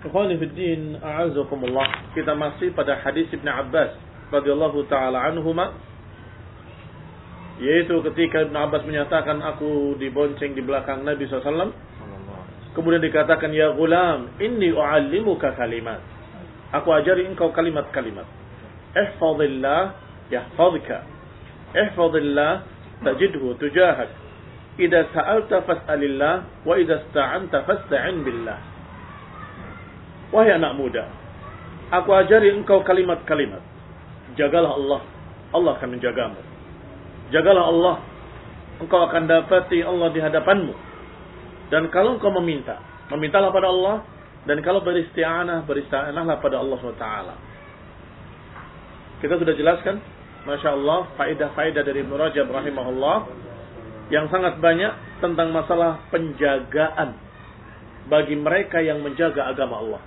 Ikhwani fi din, a'azakumullah. Kita masih pada hadis Ibn Abbas radhiyallahu taala anhuma yaitu ketika Ibn Abbas menyatakan aku dibonceng di belakang Nabi SAW kemudian dikatakan ya gulam inni u'allimuka kalimat. Aku ajari engkau kalimat-kalimat. Ihfazillah yahfazka. Ihfazillah tajidhu tujahak. Idza sa'alta fas'alillah wa idza ista'anta fasta'in billah wahai anak muda aku ajari engkau kalimat-kalimat jagalah Allah Allah akan menjagamu Jagalah Allah. Engkau akan dapati Allah di hadapanmu. Dan kalau engkau meminta, memintalah pada Allah. Dan kalau beristi'anah, beristi'anahlah pada Allah SWT. Kita sudah jelaskan, Masya Allah, faedah-faedah dari Ibn Rajab rahimahullah. Yang sangat banyak tentang masalah penjagaan bagi mereka yang menjaga agama Allah.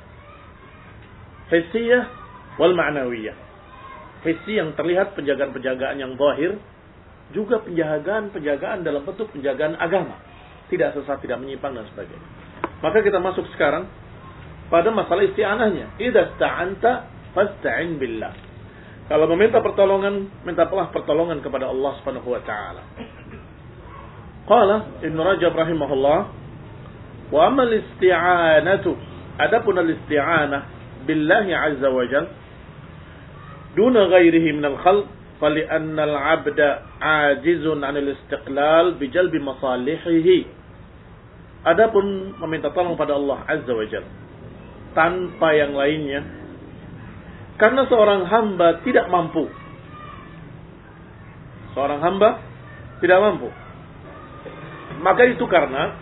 Hissiyah wal ma'nawiyah. Hissi yang terlihat penjagaan-penjagaan yang zahir juga penjagaan-penjagaan dalam bentuk penjagaan agama. Tidak sesat, tidak menyimpang dan sebagainya. Maka kita masuk sekarang pada masalah isti'anahnya. Idza sta'anta fasta'in billah. Kalau meminta pertolongan, mintalah pertolongan kepada Allah Subhanahu wa taala. Qala Ibn Rajab rahimahullah, wa amma al-isti'anatu, adapun al-isti'anah billahi azza wa jalla duna ghairihi min al-khalq فلأن العبد عاجز عن الاستقلال بجلب مصالحه Adapun meminta tolong pada Allah Azza wa Jalla tanpa yang lainnya karena seorang hamba tidak mampu seorang hamba tidak mampu maka itu karena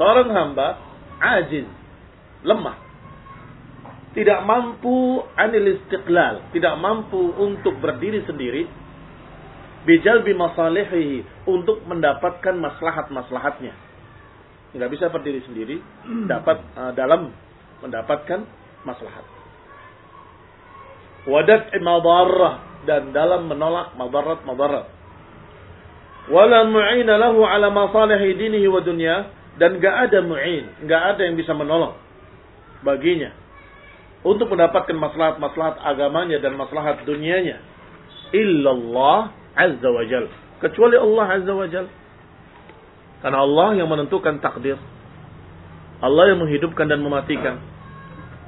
seorang hamba ajiz lemah tidak mampu anil istiqlal, tidak mampu untuk berdiri sendiri, bijalbi masalihihi, untuk mendapatkan maslahat-maslahatnya. Nggak bisa berdiri sendiri, dapat uh, dalam mendapatkan maslahat. Wadat madarrah dan dalam menolak madarat-madarat. Wala mu'ina lahu ala masalihi dinihi wa dunya dan gak ada mu'in, gak ada yang bisa menolong baginya untuk mendapatkan maslahat-maslahat agamanya dan maslahat dunianya. Illallah Azza wa. Kecuali Allah Azza wa. Karena Allah yang menentukan takdir. Allah yang menghidupkan dan mematikan.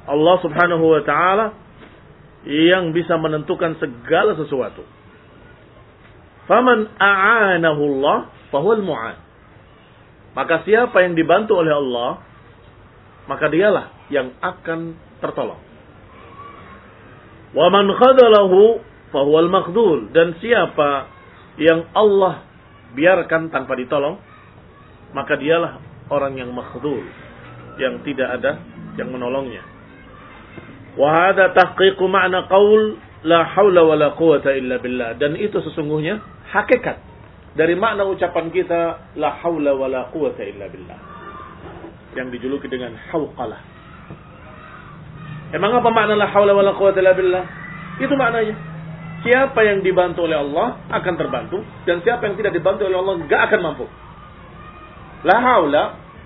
Allah subhanahu wa ta'ala yang bisa menentukan segala sesuatu. Faman a'anahu Allah fahuwal mu'an. Maka siapa yang dibantu oleh Allah, maka dialah yang akan tertolong. Wa man khadalahu fahuwal makhdul. Dan siapa yang Allah biarkan tanpa ditolong, maka dialah orang yang makhdul. Yang tidak ada yang menolongnya. Wa hadha tahqiqu ma'na qaul la haula wa la quwata illa billah. Dan itu sesungguhnya hakikat dari makna ucapan kita la haula wa la quwata illa billah. Yang dijuluki dengan hauqalah Emang apa makna la haula wala quwata illa billah? Itu maknanya. Siapa yang dibantu oleh Allah akan terbantu dan siapa yang tidak dibantu oleh Allah enggak akan mampu. La haula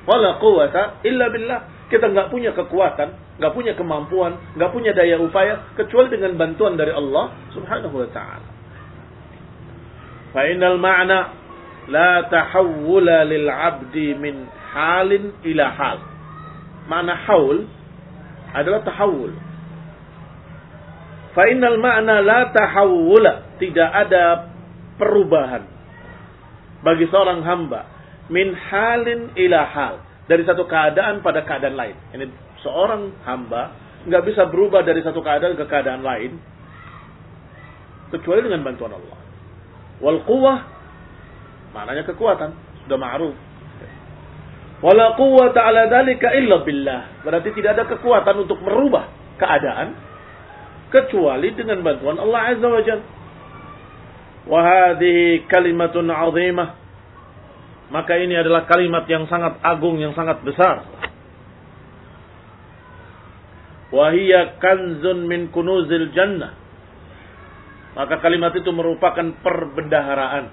wala quwata illa billah. Kita nggak punya kekuatan, nggak punya kemampuan, nggak punya daya upaya kecuali dengan bantuan dari Allah Subhanahu wa taala. Fa innal ma'na la tahawula lil 'abdi min halin ila hal. Makna haul adalah tahawul. Fa innal ma'na la tahawula, tidak ada perubahan bagi seorang hamba min halin ila hal, dari satu keadaan pada keadaan lain. Ini seorang hamba nggak bisa berubah dari satu keadaan ke keadaan lain kecuali dengan bantuan Allah. Wal quwwah maknanya kekuatan, sudah ma'ruf. Wala quwwata ala dalika illa billah. Berarti tidak ada kekuatan untuk merubah keadaan kecuali dengan bantuan Allah Azza wa Jalla. Wa hadhihi kalimatun 'azimah. Maka ini adalah kalimat yang sangat agung, yang sangat besar. Wa hiya kanzun min kunuzil jannah. Maka kalimat itu merupakan perbendaharaan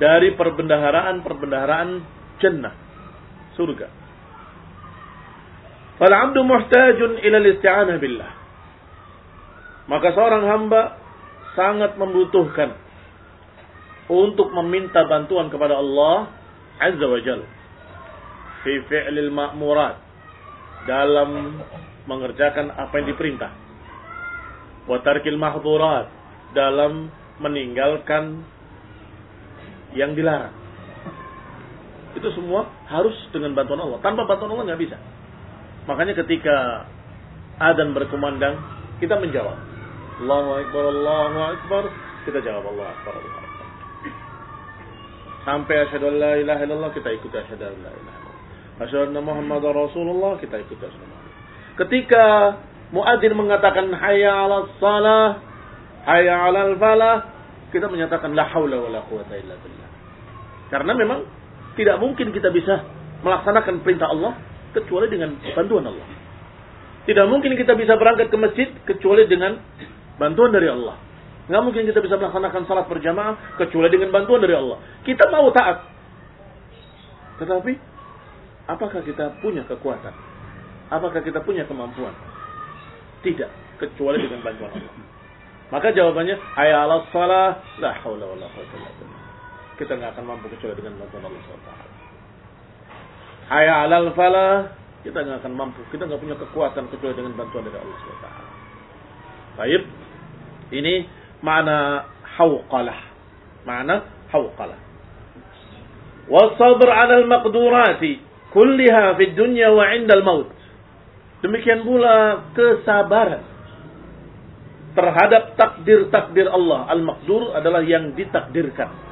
dari perbendaharaan-perbendaharaan jannah surga. Fal 'abdu muhtajun ila isti'anah billah. Maka seorang hamba sangat membutuhkan untuk meminta bantuan kepada Allah Azza wa Jalla. Fi fi'lil ma'murat. Dalam mengerjakan apa yang diperintah. Wa tarkil mahdhurat dalam meninggalkan yang dilarang itu semua harus dengan bantuan Allah. Tanpa bantuan Allah nggak bisa. Makanya ketika adzan berkumandang kita menjawab. Allahu akbar Allahu akbar. Kita jawab Allahu akbar Allahu akbar. Sampai asyhadu an la ilaha illallah kita ikuti asyhadu an la ilaha illallah. Asyhadu anna muhammadar rasulullah kita ikuti asyhadu ketika muadzin mengatakan hayya 'alas salah hayya 'alal falah kita menyatakan la haula wala quwata illa billah. Karena memang tidak mungkin kita bisa melaksanakan perintah Allah kecuali dengan bantuan Allah tidak mungkin kita bisa berangkat ke masjid kecuali dengan bantuan dari Allah Nggak mungkin kita bisa melaksanakan salat berjamaah kecuali dengan bantuan dari Allah. Kita mau taat. Tetapi, apakah kita punya kekuatan? Apakah kita punya kemampuan? Tidak, kecuali dengan bantuan Allah. Maka jawabannya, hayya ala salah, la haula wa la quwwata illa billah. Kita nggak akan mampu kecuali dengan bantuan Allah SWT. Hayya ala falah, kita nggak akan mampu. Kita nggak punya kekuatan kecuali dengan bantuan dari Allah SWT. Baik, ini makna hawqalah. Makna hawqalah. Wasabr 'ala al-maqdurati kulliha fi dunya wa 'inda al-maut. Demikian pula kesabaran terhadap takdir-takdir Allah. Al-maqdur adalah yang ditakdirkan.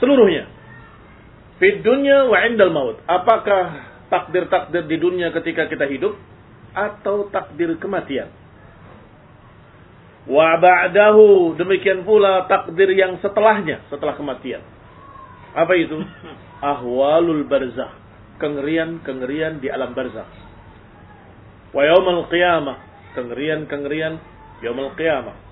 Seluruhnya. Fi dunya wa 'inda al-maut. Apakah takdir-takdir di dunia ketika kita hidup atau takdir kematian? Wa ba'dahu demikian pula takdir yang setelahnya, setelah kematian. Apa itu? Ahwalul barzakh, kengerian-kengerian di alam barzakh. Wa yaumul qiyamah, kengerian-kengerian yaumul qiyamah.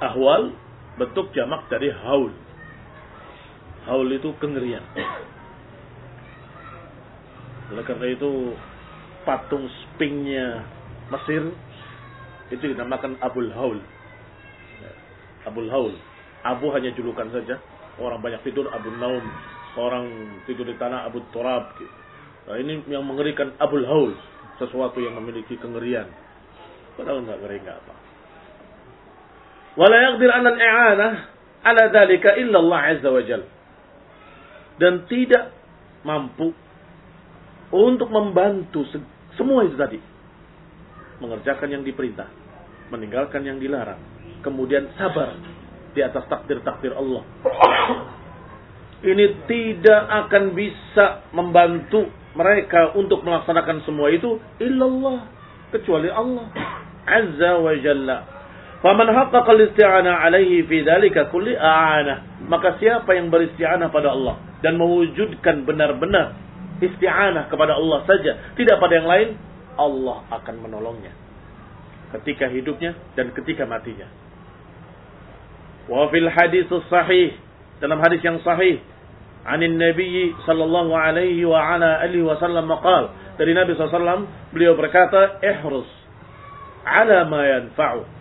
Ahwal bentuk jamak dari haul. Haul itu kengerian. Oleh karena itu patung spingnya Mesir itu dinamakan Abul Haul. Abul Haul. Abu hanya julukan saja. Orang banyak tidur Abu Naum. Orang tidur di tanah Abu Turab. Nah, ini yang mengerikan Abul Haul. Sesuatu yang memiliki kengerian. Padahal enggak ngeri enggak apa. Wala yaqdir an al-i'anah ala dhalika illa Allah Azza wa Jal. Dan tidak mampu untuk membantu semua itu tadi. Mengerjakan yang diperintah, meninggalkan yang dilarang, kemudian sabar di atas takdir-takdir Allah. Ini tidak akan bisa membantu mereka untuk melaksanakan semua itu illallah kecuali Allah azza wa jalla. Faman haqqaqa al-isti'anah alaihi fi dzalika kulli a'ana. Maka siapa yang beristi'anah pada Allah dan mewujudkan benar-benar isti'anah kepada Allah saja, tidak pada yang lain, Allah akan menolongnya ketika hidupnya dan ketika matinya. Wa fil hadis sahih dalam hadis yang sahih anin Nabi sallallahu alaihi wa ala alihi wasallam maqal dari Nabi sallallahu beliau berkata ihrus ala ma yanfa'u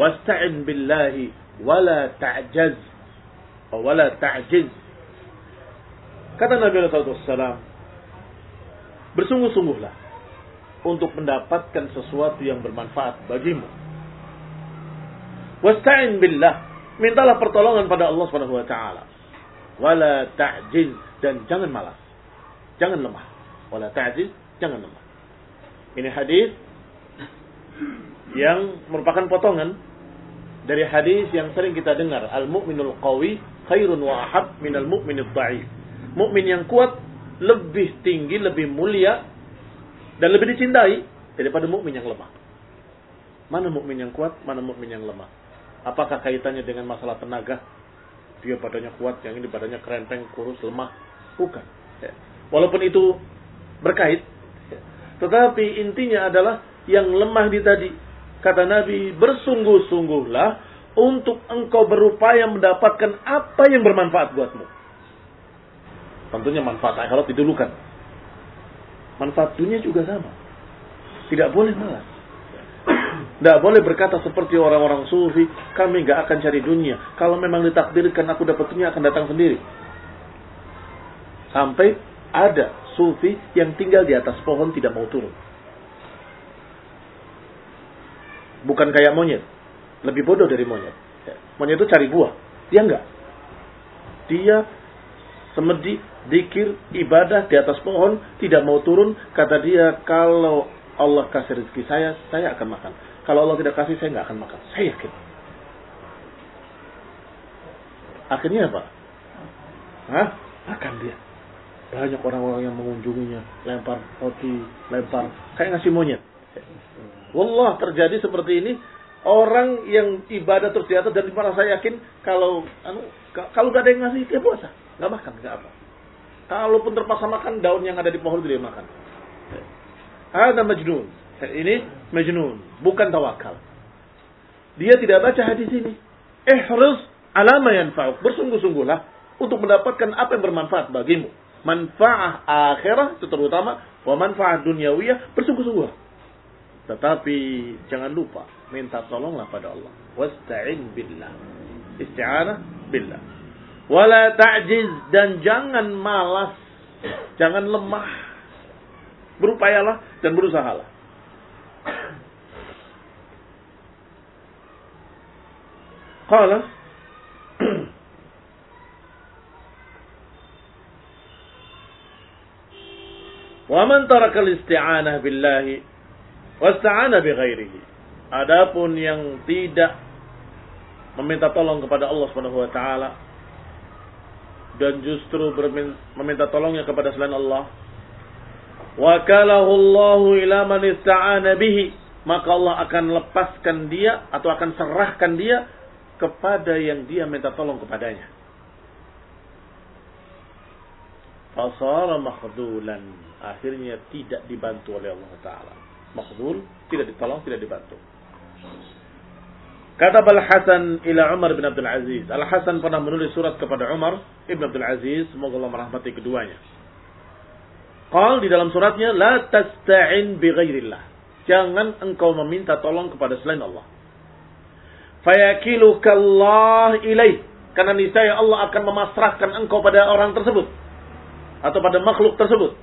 wasta'in billahi wala ta'jaz wala ta'jiz Kata Nabi SAW, bersungguh-sungguhlah untuk mendapatkan sesuatu yang bermanfaat bagimu. Wasta'in billah, mintalah pertolongan pada Allah Subhanahu wa taala. Wala ta'jiz dan jangan malas. Jangan lemah. Wala ta'jiz, jangan lemah. Ini hadis yang merupakan potongan dari hadis yang sering kita dengar, al-mu'minul qawi khairun wa ahab minal mu'minid dha'if mukmin yang kuat lebih tinggi, lebih mulia dan lebih dicintai daripada mukmin yang lemah. Mana mukmin yang kuat, mana mukmin yang lemah? Apakah kaitannya dengan masalah tenaga? Dia badannya kuat, yang ini badannya kerenteng, kurus, lemah? Bukan. Ya. Walaupun itu berkait, ya. tetapi intinya adalah yang lemah di tadi. Kata Nabi, bersungguh-sungguhlah untuk engkau berupaya mendapatkan apa yang bermanfaat buatmu. Tentunya manfaat akhirat didulukan. Manfaat dunia juga sama. Tidak boleh malas. Tidak boleh berkata seperti orang-orang sufi, kami nggak akan cari dunia. Kalau memang ditakdirkan aku dapat dunia akan datang sendiri. Sampai ada sufi yang tinggal di atas pohon tidak mau turun. Bukan kayak monyet. Lebih bodoh dari monyet. Monyet itu cari buah. Dia enggak. Dia semedi, dikir, ibadah di atas pohon, tidak mau turun. Kata dia, kalau Allah kasih rezeki saya, saya akan makan. Kalau Allah tidak kasih, saya nggak akan makan. Saya yakin. Akhirnya apa? Hah? Makan dia. Banyak orang-orang yang mengunjunginya. Lempar roti, lempar. Kayak ngasih monyet. Wallah terjadi seperti ini orang yang ibadah terus di atas dan di mana saya yakin kalau anu, kalau gak ada yang ngasih dia puasa. Nggak makan nggak apa. Kalaupun terpaksa makan daun yang ada di pohon itu dia makan. Ada majnun. Ini majnun bukan tawakal. Dia tidak baca hadis ini. Eh harus alama yang fauk bersungguh-sungguhlah untuk mendapatkan apa yang bermanfaat bagimu. Manfaat akhirah itu terutama. Wa manfaat duniawiyah bersungguh-sungguh tetapi jangan lupa minta tolonglah pada Allah. Wasta'in billah. Isti'anah billah. Wala ta'jiz dan jangan malas. Jangan lemah. Berupayalah dan berusahalah. Qala Wa man taraka al-isti'anah billahi Wasta'ana bi ghairihi. Adapun yang tidak meminta tolong kepada Allah Subhanahu wa taala dan justru meminta tolongnya kepada selain Allah, wakalahu Allah ila man ista'ana bihi, maka Allah akan lepaskan dia atau akan serahkan dia kepada yang dia minta tolong kepadanya. Fasara makhdulan. Akhirnya tidak dibantu oleh Allah Ta'ala makhdul, tidak ditolong, tidak dibantu. Kata Al Hasan ila Umar bin Abdul Aziz. Al Hasan pernah menulis surat kepada Umar ibn Abdul Aziz, semoga Allah merahmati keduanya. Qal di dalam suratnya, la tasta'in bi ghairillah. Jangan engkau meminta tolong kepada selain Allah. Fayakiluka Allah ilaih. Karena niscaya Allah akan memasrahkan engkau pada orang tersebut. Atau pada makhluk tersebut.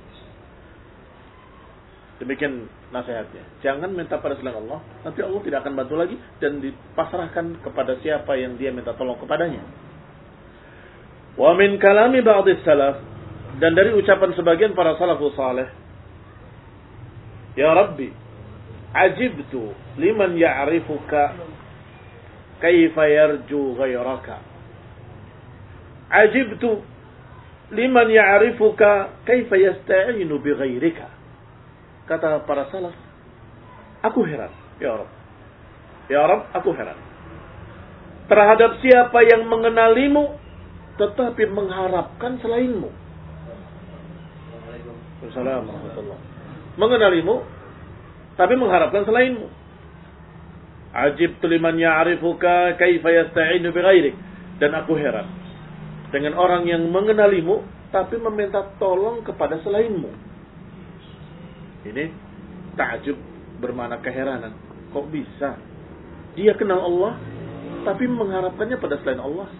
Demikian nasihatnya. Jangan minta pada selain Allah, nanti Allah tidak akan bantu lagi dan dipasrahkan kepada siapa yang dia minta tolong kepadanya. Wa min kalami ba'dhi salaf dan dari ucapan sebagian para salafus saleh Ya Rabbi, ajibtu liman ya'rifuka kaifa yarju ghairaka. Ajibtu liman ya'rifuka kaifa yasta'inu bi ghairika Kata para salaf, aku heran, ya Rabb. Ya Rabb, aku heran. Terhadap siapa yang mengenalimu, tetapi mengharapkan selainmu. Assalamualaikum Mengenalimu, tapi mengharapkan selainmu. Ajib tuliman ya'rifuka kaifa yasta'inu bighairik. Dan aku heran. Dengan orang yang mengenalimu, tapi meminta tolong kepada selainmu. Ini takjub bermakna keheranan. Kok bisa? Dia kenal Allah, tapi mengharapkannya pada selain Allah.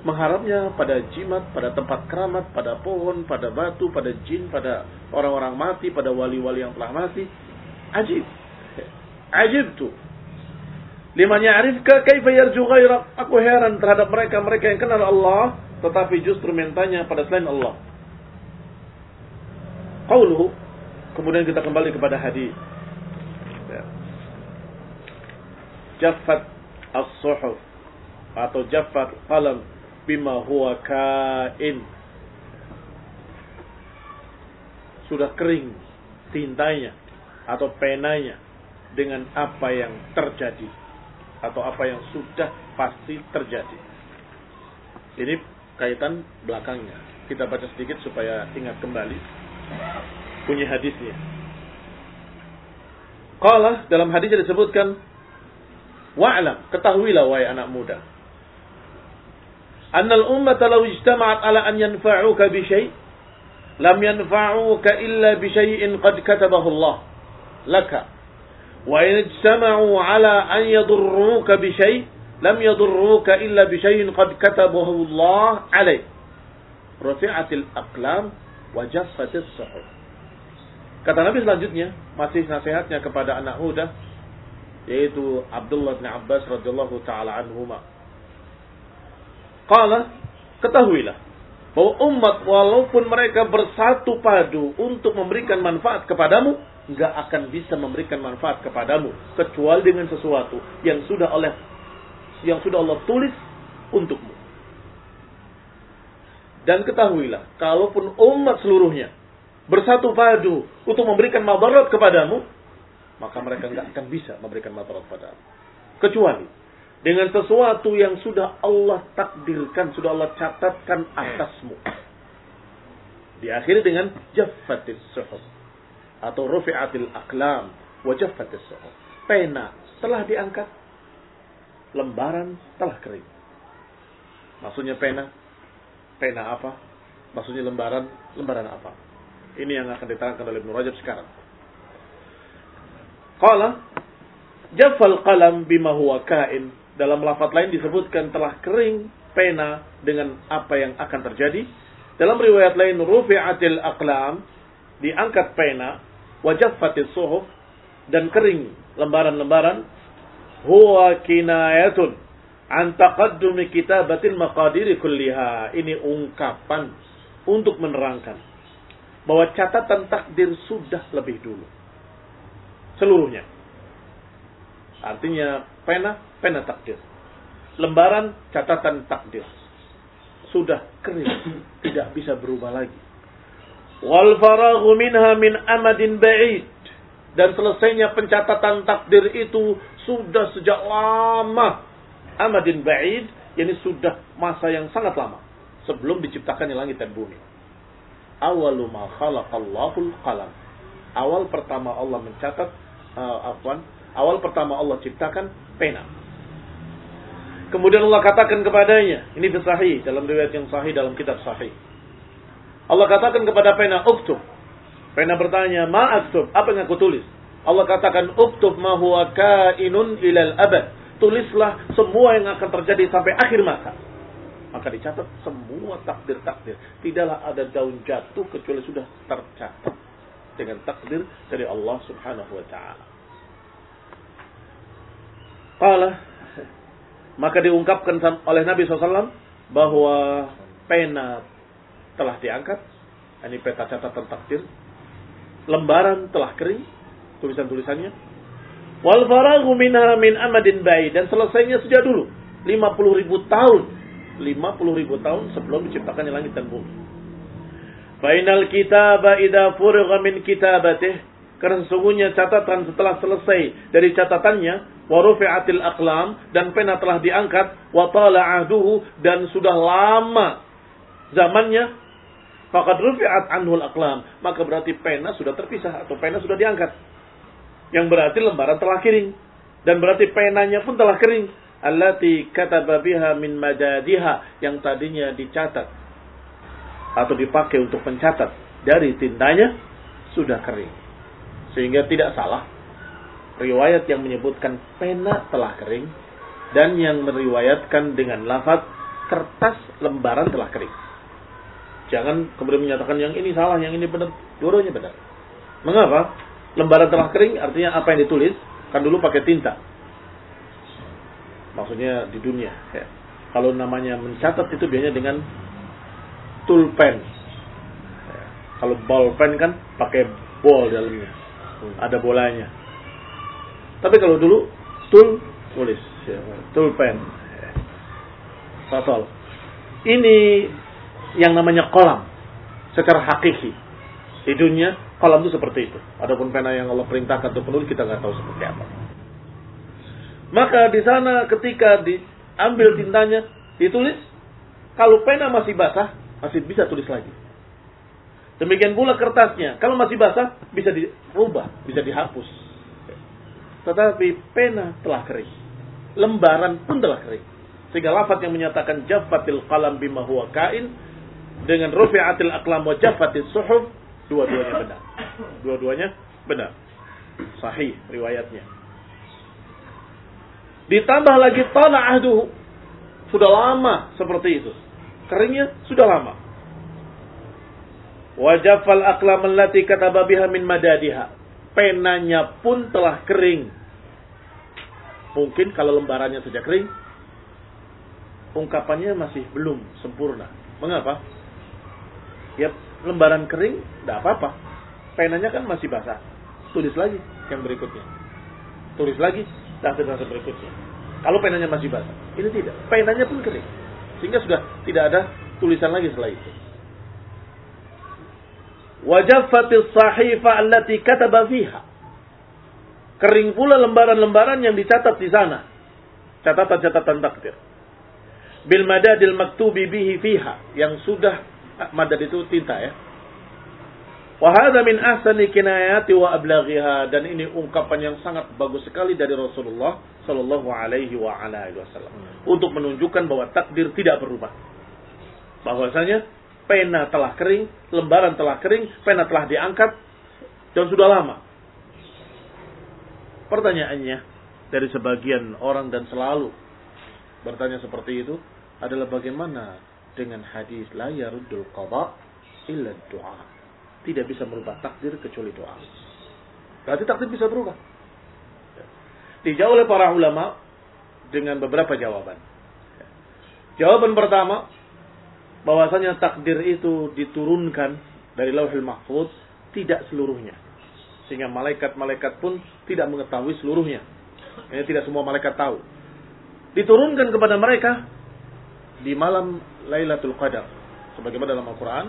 Mengharapnya pada jimat, pada tempat keramat, pada pohon, pada batu, pada jin, pada orang-orang mati, pada wali-wali yang telah mati. Ajib. Ajib tuh. Liman ya'rifka kaifa yarju ghairak. Aku heran terhadap mereka, mereka yang kenal Allah, tetapi justru mintanya pada selain Allah. Qauluhu Kemudian kita kembali kepada hadis. Ya. Jaffat as-suhuf atau jaffat qalam bima huwa kain. Sudah kering tintanya atau penanya dengan apa yang terjadi atau apa yang sudah pasti terjadi. Ini kaitan belakangnya. Kita baca sedikit supaya ingat kembali punya hadisnya. Qala dalam hadisnya disebutkan wa'lam ketahuilah wahai anak muda annal ummata law ijtama'at ala an yanfa'uka bi syai' lam yanfa'uka illa bi syai'in qad katabahu Allah laka. Wa in ijtama'u ala an yadurruka bi syai' lam yadurruka illa bi syai'in qad katabahu Allah alayk rafi'atil aqlam wa jaffatis suhuf. Kata Nabi selanjutnya, masih nasihatnya kepada anak muda, yaitu Abdullah bin Abbas radhiyallahu taala anhuma. Qala, ketahuilah bahwa umat walaupun mereka bersatu padu untuk memberikan manfaat kepadamu, nggak akan bisa memberikan manfaat kepadamu kecuali dengan sesuatu yang sudah oleh yang sudah Allah tulis untukmu. Dan ketahuilah, kalaupun umat seluruhnya bersatu padu untuk memberikan madarat kepadamu, maka mereka nggak akan bisa memberikan madarat kepadamu. Kecuali dengan sesuatu yang sudah Allah takdirkan, sudah Allah catatkan atasmu. Diakhiri dengan jaffatis suhuf atau rufi'atil aklam wa jaffatis suhuf. Pena telah diangkat, lembaran telah kering. Maksudnya pena, pena apa? Maksudnya lembaran, lembaran apa? Ini yang akan diterangkan oleh Ibnu Rajab sekarang. Qala jafal qalam bima huwa kain. Dalam lafaz lain disebutkan telah kering pena dengan apa yang akan terjadi. Dalam riwayat lain rufi'atil aqlam diangkat pena, wajaffatis suhuf dan kering lembaran-lembaran huwa kinayatun an taqaddumi kitabatil maqadiri kulliha. Ini ungkapan untuk menerangkan bahwa catatan takdir sudah lebih dulu. Seluruhnya. Artinya pena, pena takdir. Lembaran catatan takdir. Sudah kering, tidak bisa berubah lagi. Wal faraghu minha min amadin ba'id. Dan selesainya pencatatan takdir itu sudah sejak lama. Amadin ba'id, ini sudah masa yang sangat lama. Sebelum diciptakan langit dan bumi. Awalu ma khalaqallahul qalam. Awal pertama Allah mencatat, uh, afwan, awal pertama Allah ciptakan pena. Kemudian Allah katakan kepadanya, ini sahih dalam riwayat yang sahih dalam kitab sahih. Allah katakan kepada pena, uktub. Pena bertanya, ma aktub? Apa yang aku tulis? Allah katakan, uktub ma huwa kainun ilal abad. Tulislah semua yang akan terjadi sampai akhir masa. Maka dicatat semua takdir-takdir. Tidaklah ada daun jatuh kecuali sudah tercatat. Dengan takdir dari Allah subhanahu wa ta'ala. Qala maka diungkapkan oleh Nabi SAW bahwa pena telah diangkat, ini peta catatan takdir, lembaran telah kering, tulisan-tulisannya, wal faragu min amadin bayi dan selesainya sejak dulu, 50 ribu tahun, 50 ribu tahun sebelum diciptakan langit dan bumi. Bainal kitaba idza furigha min kitabatih. Karena sesungguhnya catatan setelah selesai dari catatannya warufi'atil aqlam dan pena telah diangkat wa tala ahduhu dan sudah lama zamannya faqad rufi'at anhul aqlam. Maka berarti pena sudah terpisah atau pena sudah diangkat. Yang berarti lembaran telah kering. Dan berarti penanya pun telah kering allati kataba biha min madadiha yang tadinya dicatat atau dipakai untuk pencatat dari tintanya sudah kering sehingga tidak salah riwayat yang menyebutkan pena telah kering dan yang meriwayatkan dengan lafaz kertas lembaran telah kering. Jangan kemudian menyatakan yang ini salah, yang ini benar. Dua-duanya benar. Mengapa? Lembaran telah kering artinya apa yang ditulis kan dulu pakai tinta. Maksudnya di dunia. Ya. Kalau namanya mencatat itu biasanya dengan tulpen. Ya. Kalau pen kan pakai bol dalamnya. Ada bolanya. Tapi kalau dulu tul tulis, ya, tul pen, fasal. Ini yang namanya kolam secara hakiki. Di dunia kolam itu seperti itu. Adapun pena yang Allah perintahkan untuk penulis kita nggak tahu seperti apa. Maka di sana ketika diambil tintanya ditulis, kalau pena masih basah masih bisa tulis lagi. Demikian pula kertasnya, kalau masih basah bisa dirubah, bisa dihapus. Tetapi pena telah kering. Lembaran pun telah kering. Sehingga lafaz yang menyatakan jafatil qalam bima huwa kain dengan rufi'atil aqlam wa jafatis suhuf dua-duanya benar. Dua-duanya benar. Sahih riwayatnya. Ditambah lagi tanah ahduhu. Sudah lama seperti itu. Keringnya sudah lama. Wajafal aqlam allati kataba biha min madadiha. Penanya pun telah kering. Mungkin kalau lembarannya sudah kering, ungkapannya masih belum sempurna. Mengapa? Ya lembaran kering, tidak apa-apa. Penanya kan masih basah. Tulis lagi yang berikutnya. Tulis lagi daftar-daftar berikutnya. Kalau penanya masih basah. Ini tidak. Penanya pun kering. Sehingga sudah tidak ada tulisan lagi setelah itu. Wajafatil sahifa allati kataba fiha. Kering pula lembaran-lembaran yang dicatat di sana. Catatan-catatan takdir. Bil madadil maktubi bihi fiha. Yang sudah, madad itu tinta ya. Wahada min ahsani kinayati wa ablaghiha dan ini ungkapan yang sangat bagus sekali dari Rasulullah Shallallahu Alaihi wa Wasallam untuk menunjukkan bahwa takdir tidak berubah. Bahwasanya pena telah kering, lembaran telah kering, pena telah diangkat dan sudah lama. Pertanyaannya dari sebagian orang dan selalu bertanya seperti itu adalah bagaimana dengan hadis la yaruddul qada illa doa. Tidak bisa merubah takdir kecuali doa. Berarti takdir bisa berubah. Dijawab oleh para ulama dengan beberapa jawaban. Jawaban pertama, bahwasanya takdir itu diturunkan dari lauhil mahfuz tidak seluruhnya. Sehingga malaikat-malaikat pun tidak mengetahui seluruhnya. Ini tidak semua malaikat tahu. Diturunkan kepada mereka di malam Lailatul Qadar. Sebagaimana dalam Al-Quran,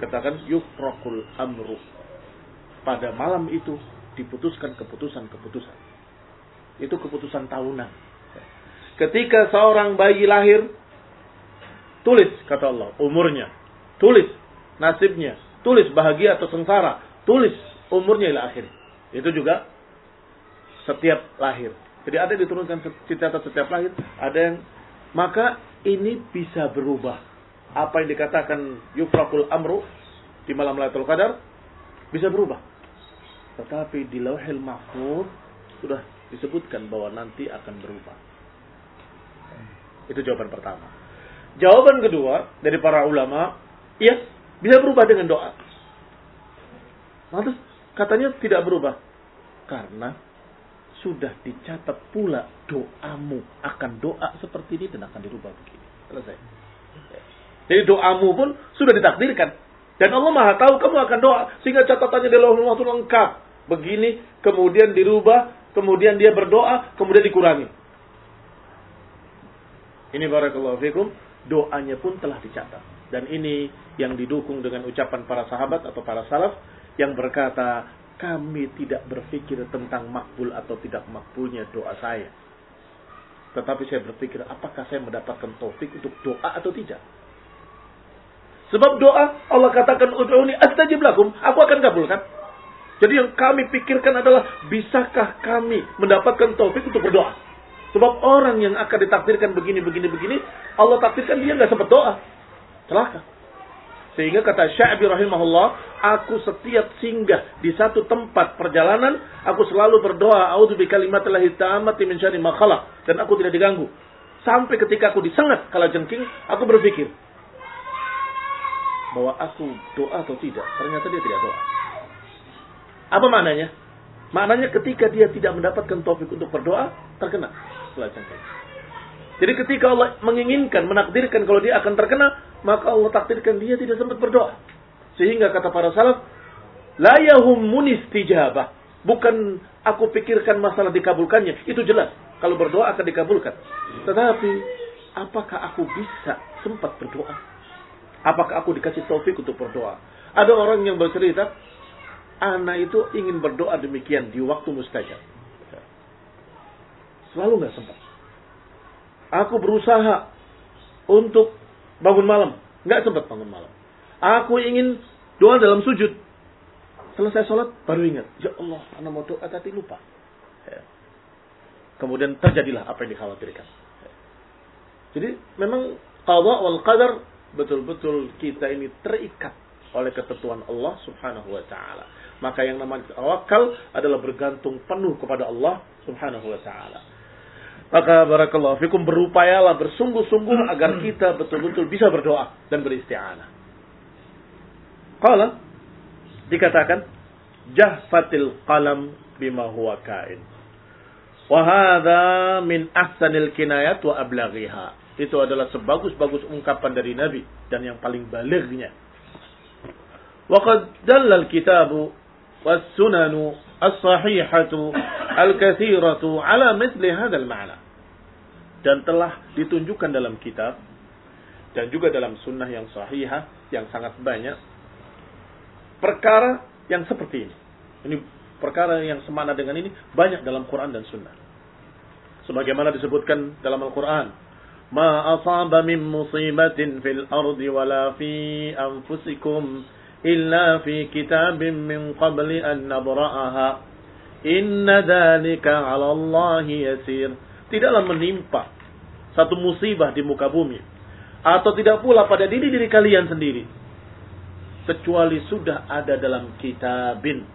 katakan yufraqul amru. Pada malam itu diputuskan keputusan-keputusan. Itu keputusan tahunan. Ketika seorang bayi lahir, Tulis, kata Allah, umurnya. Tulis nasibnya. Tulis bahagia atau sengsara. Tulis umurnya ila akhir. Itu juga setiap lahir. Jadi ada diturunkan catatan setiap lahir. Ada yang maka ini bisa berubah. Apa yang dikatakan yufrakul amru di malam Lailatul Qadar bisa berubah. Tetapi di Lauhil Mahfuz sudah disebutkan bahwa nanti akan berubah. Itu jawaban pertama. Jawaban kedua dari para ulama, ya bisa berubah dengan doa. Lantas katanya tidak berubah karena sudah dicatat pula doamu akan doa seperti ini dan akan dirubah begini. Selesai. Jadi doamu pun sudah ditakdirkan. Dan Allah Maha tahu kamu akan doa sehingga catatannya di Allah itu lengkap. Begini, kemudian dirubah, kemudian dia berdoa, kemudian dikurangi. Ini barakallahu fikum doanya pun telah dicatat. Dan ini yang didukung dengan ucapan para sahabat atau para salaf yang berkata, kami tidak berpikir tentang makbul atau tidak makbulnya doa saya. Tetapi saya berpikir, apakah saya mendapatkan taufik untuk doa atau tidak? Sebab doa, Allah katakan, Udu'uni astajib lakum, aku akan kabulkan. Jadi yang kami pikirkan adalah, bisakah kami mendapatkan taufik untuk berdoa? Sebab orang yang akan ditakdirkan begini, begini, begini, Allah takdirkan dia nggak sempat doa. Celaka. Sehingga kata Sya'bi rahimahullah, aku setiap singgah di satu tempat perjalanan, aku selalu berdoa, A'udzu bi kalimatillahi tammati min syarri ma dan aku tidak diganggu. Sampai ketika aku disengat kala jengking, aku berpikir bahwa aku doa atau tidak. Ternyata dia tidak doa. Apa maknanya? Maknanya ketika dia tidak mendapatkan taufik untuk berdoa, terkena selacang Jadi ketika Allah menginginkan, menakdirkan kalau dia akan terkena, maka Allah takdirkan dia tidak sempat berdoa. Sehingga kata para salaf, la yahum munistijabah. Bukan aku pikirkan masalah dikabulkannya, itu jelas. Kalau berdoa akan dikabulkan. Tetapi, apakah aku bisa sempat berdoa? Apakah aku dikasih taufik untuk berdoa? Ada orang yang bercerita, anak itu ingin berdoa demikian di waktu mustajab. Selalu nggak sempat. Aku berusaha untuk bangun malam, nggak sempat bangun malam. Aku ingin doa dalam sujud. Selesai sholat baru ingat, ya Allah, anak mau doa tapi lupa. Ya. Kemudian terjadilah apa yang dikhawatirkan. Jadi memang qada wal qadar betul-betul kita ini terikat oleh ketentuan Allah Subhanahu wa taala. Maka yang namanya tawakal adalah bergantung penuh kepada Allah Subhanahu wa taala. Maka barakallahu fikum berupayalah bersungguh-sungguh agar kita betul-betul bisa berdoa dan beristi'anah. Qala dikatakan jahfatil qalam bima huwa kain. Wa hadha min ahsanil kinayat wa ablaghiha. Itu adalah sebagus-bagus ungkapan dari Nabi dan yang paling balighnya. Wa qad dalla al-kitabu was sunanu as-sahihatu al-katsiratu ala mithli hadzal ma'na. Dan telah ditunjukkan dalam kitab dan juga dalam sunnah yang sahihah yang sangat banyak perkara yang seperti ini. Ini perkara yang semana dengan ini banyak dalam Quran dan Sunnah. Sebagaimana disebutkan dalam Al-Quran. Ma asaba min musibatin fil ardi wala fi anfusikum illa fi kitabin min qabli an nabra'aha. Inna dhalika 'ala Allah yasir. Tidaklah menimpa satu musibah di muka bumi atau tidak pula pada diri diri kalian sendiri kecuali sudah ada dalam kitabin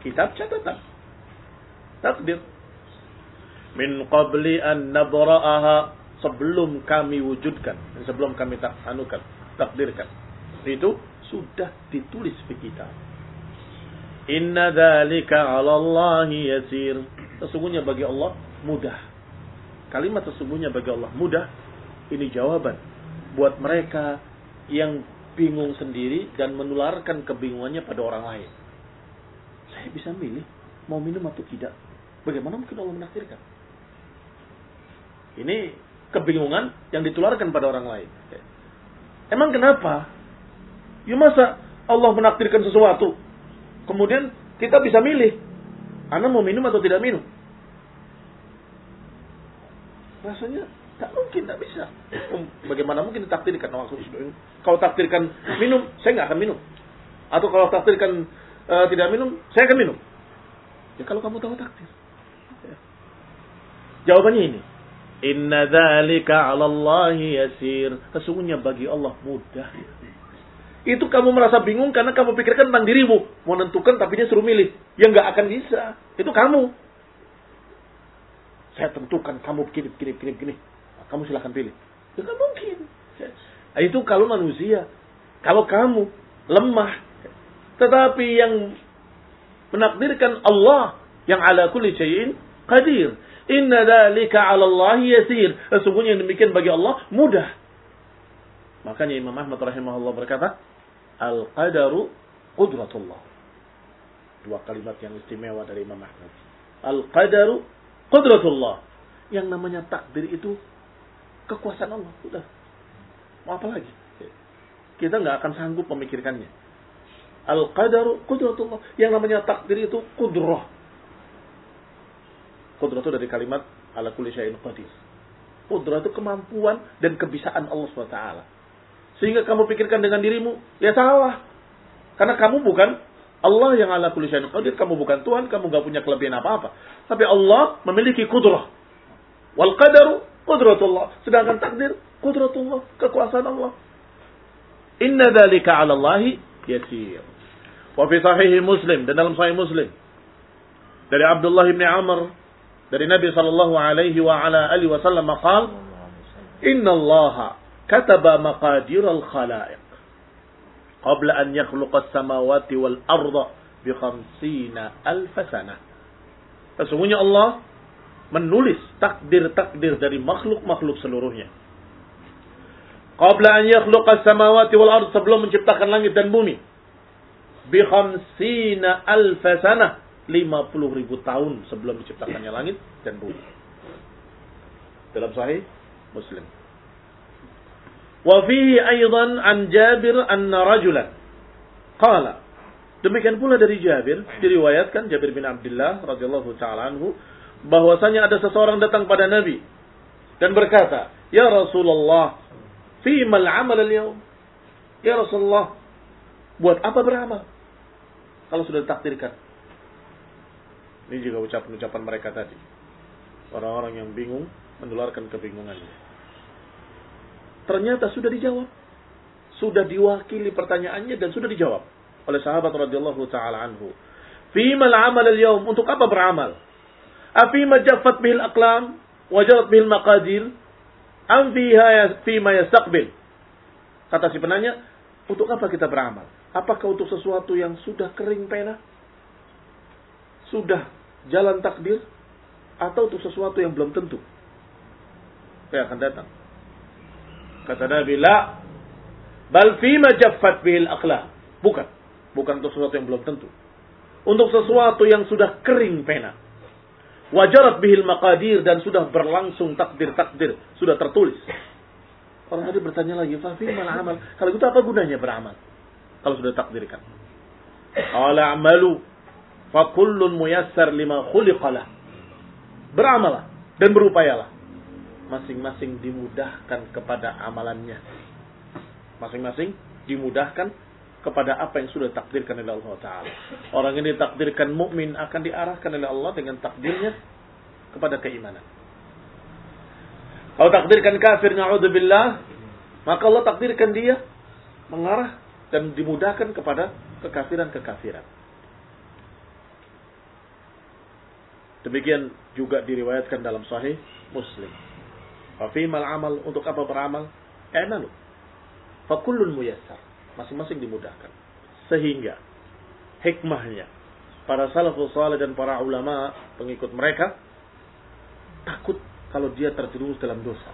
kitab catatan. Takdir. Min qabli an nabra'aha sebelum kami wujudkan, sebelum kami tak anukan, takdirkan. Itu sudah ditulis di kitab. Inna dzalika 'ala Allah yasir. Sesungguhnya bagi Allah mudah. Kalimat sesungguhnya bagi Allah mudah ini jawaban buat mereka yang bingung sendiri dan menularkan kebingungannya pada orang lain saya bisa milih mau minum atau tidak. Bagaimana mungkin Allah menakdirkan? Ini kebingungan yang ditularkan pada orang lain. Emang kenapa? Ya masa Allah menakdirkan sesuatu, kemudian kita bisa milih, Anda mau minum atau tidak minum? Rasanya tak mungkin, tak bisa. Bagaimana mungkin ditakdirkan? Kalau takdirkan minum, saya nggak akan minum. Atau kalau takdirkan uh, tidak minum, saya akan minum. Ya kalau kamu tahu takdir. Ya. Jawabannya ini. Inna dzalika 'ala Allah yasir. Sesungguhnya bagi Allah mudah. Itu kamu merasa bingung karena kamu pikirkan tentang dirimu. Mau nentukan tapi dia suruh milih. Ya nggak akan bisa. Itu kamu. Saya tentukan kamu begini, begini, begini, begini. Kamu silahkan pilih. Ya nggak mungkin. Itu kalau manusia. Kalau kamu lemah, tetapi yang menakdirkan Allah yang ala kulli syai'in qadir. Inna dzalika 'ala Allah yasir. Sesungguhnya demikian bagi Allah mudah. Makanya Imam Ahmad rahimahullah berkata, Al-qadaru qudratullah. Dua kalimat yang istimewa dari Imam Ahmad. Al-qadaru qudratullah. Yang namanya takdir itu kekuasaan Allah. Sudah. Mau apa lagi? Kita nggak akan sanggup memikirkannya. Al-qadaru kudratullah. Yang namanya takdir itu kudrah. Kudrah itu dari kalimat ala kulli syai'in qadir. Kudrah itu kemampuan dan kebisaan Allah SWT. Sehingga kamu pikirkan dengan dirimu, ya salah. Karena kamu bukan Allah yang ala kulli syai'in qadir. Kamu bukan Tuhan, kamu gak punya kelebihan apa-apa. Tapi Allah memiliki kudrah. Wal qadaru kudratullah. Sedangkan takdir kudratullah, kekuasaan Allah. Inna dalika ala Allahi yasir. Wa fi sahih Muslim dan dalam sahih Muslim dari Abdullah bin Amr dari Nabi sallallahu alaihi wa ala alihi wasallam qala Inna Allah kataba maqadir al-khalaiq qabla an yakhluqa as-samawati wal arda bi 50 alf sanah. Sesungguhnya Allah menulis takdir-takdir dari makhluk-makhluk seluruhnya. Qabla an yakhluqa as-samawati wal arda sebelum menciptakan langit dan bumi bi khamsina alfa sana 50 ribu tahun sebelum diciptakannya langit dan bumi. Dalam sahih Muslim. Wa fihi aidan an Jabir anna rajulan qala Demikian pula dari Jabir diriwayatkan Jabir bin Abdullah radhiyallahu taala anhu bahwasanya ada seseorang datang pada Nabi dan berkata, "Ya Rasulullah, fi mal amal al-yawm?" Ya Rasulullah, buat apa beramal? kalau sudah ditakdirkan. Ini juga ucapan-ucapan mereka tadi. Orang-orang yang bingung menularkan kebingungannya. ternyata sudah dijawab. Sudah diwakili pertanyaannya dan sudah dijawab oleh sahabat radhiyallahu taala anhu. Fima al-amal al-yawm? Untuk apa beramal? Afima jaffat bihil aqlam? Wajarat bihil maqadir? Am fiha ya, fima yastaqbil? Kata si penanya, untuk apa kita beramal? Apakah untuk sesuatu yang sudah kering pena? Sudah jalan takdir? Atau untuk sesuatu yang belum tentu? Saya akan datang. Kata Nabi, la. Bal fima jaffat bihil aqlam. Bukan. Bukan untuk sesuatu yang belum tentu. Untuk sesuatu yang sudah kering pena. Wajarat bihil maqadir dan sudah berlangsung takdir-takdir. Sudah tertulis. Orang tadi bertanya lagi, Fafi mana amal? Kalau gitu apa gunanya beramal? Kalau sudah takdirkan. Qala amalu fakullun muyassar lima khuliqalah. Beramalah dan berupayalah. Masing-masing dimudahkan kepada amalannya. Masing-masing dimudahkan kepada apa yang sudah takdirkan oleh Allah Taala. Orang ini takdirkan mukmin akan diarahkan oleh Allah dengan takdirnya kepada keimanan. Kalau takdirkan kafir, naudzubillah, maka Allah takdirkan dia mengarah dan dimudahkan kepada kekafiran-kekafiran. Demikian juga diriwayatkan dalam sahih Muslim. Fafimal amal untuk apa beramal? Enalu. Fakullun muyassar. Masing-masing dimudahkan. Sehingga hikmahnya para salafus salih dan para ulama pengikut mereka takut kalau dia terjerumus dalam dosa.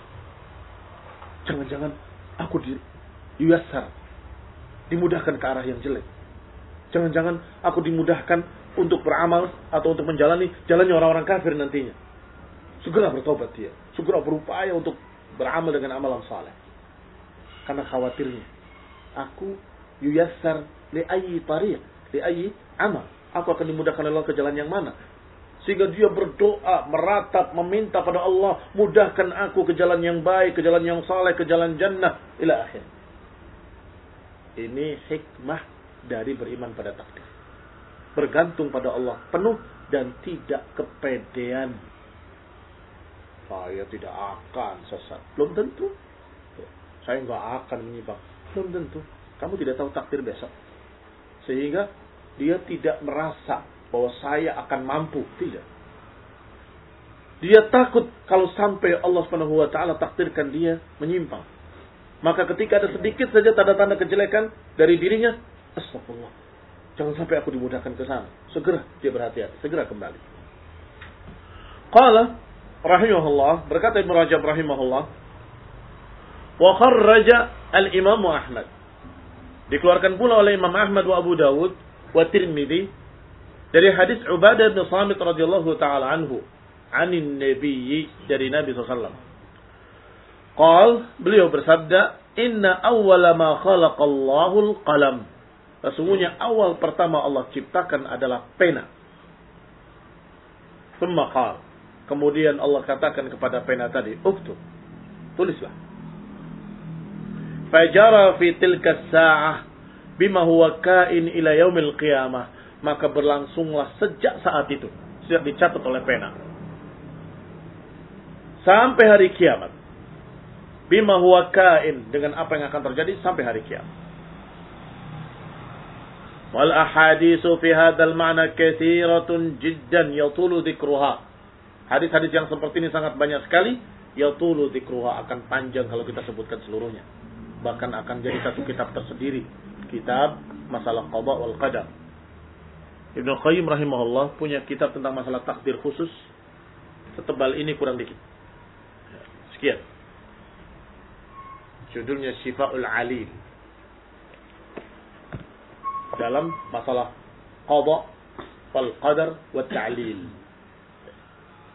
Jangan-jangan aku di yuyassar dimudahkan ke arah yang jelek. Jangan-jangan aku dimudahkan untuk beramal atau untuk menjalani jalannya orang-orang kafir nantinya. Segera bertobat dia. Segera berupaya untuk beramal dengan amalan saleh. Karena khawatirnya. Aku yuyassar li ayyi tariq, li ayyi amal. Aku akan dimudahkan Allah ke jalan yang mana? Sehingga dia berdoa, meratap, meminta pada Allah, mudahkan aku ke jalan yang baik, ke jalan yang saleh, ke jalan jannah, ila akhir. Ini hikmah dari beriman pada takdir. Bergantung pada Allah penuh dan tidak kepedean. Saya tidak akan sesat. Belum tentu. Saya nggak akan menyimpang. Belum tentu. Kamu tidak tahu takdir besok. Sehingga dia tidak merasa bahwa saya akan mampu. Tidak. Dia takut kalau sampai Allah Subhanahu wa taala takdirkan dia menyimpang. Maka ketika ada sedikit saja tanda-tanda kejelekan dari dirinya, astagfirullah. Jangan sampai aku dimudahkan ke sana. Segera dia berhati-hati, segera kembali. Qala rahimahullah, berkata Ibnu Rajab rahimahullah, wa kharraja al-Imam Ahmad. Dikeluarkan pula oleh Imam Ahmad wa Abu Dawud wa Tirmidzi dari hadis Ubadah bin Samit radhiyallahu taala anhu anin nabiyyi dari Nabi SAW. Qal, beliau bersabda, "Inna awwala ma khalaqallahu al-qalam." Sesungguhnya awal pertama Allah ciptakan adalah pena. Qal. Kemudian Allah katakan kepada pena tadi, "Uktub." Tulislah. Fajara fi tilka sa'ah bima huwa kain ila yaumil qiyamah maka berlangsunglah sejak saat itu sejak dicatat oleh pena sampai hari kiamat bima huwa kain dengan apa yang akan terjadi sampai hari kiamat ahaditsu fi hadzal ma'na katsiratun jiddan yatulu dzikruha hadis-hadis yang seperti ini sangat banyak sekali yatulu dzikruha akan panjang kalau kita sebutkan seluruhnya bahkan akan jadi satu kitab tersendiri kitab masalah qada wal qadar Ibnu Qayyim rahimahullah punya kitab tentang masalah takdir khusus setebal ini kurang dikit. Sekian. Judulnya Syifaul Alil. Dalam masalah qada wal qadar wa ta'lil.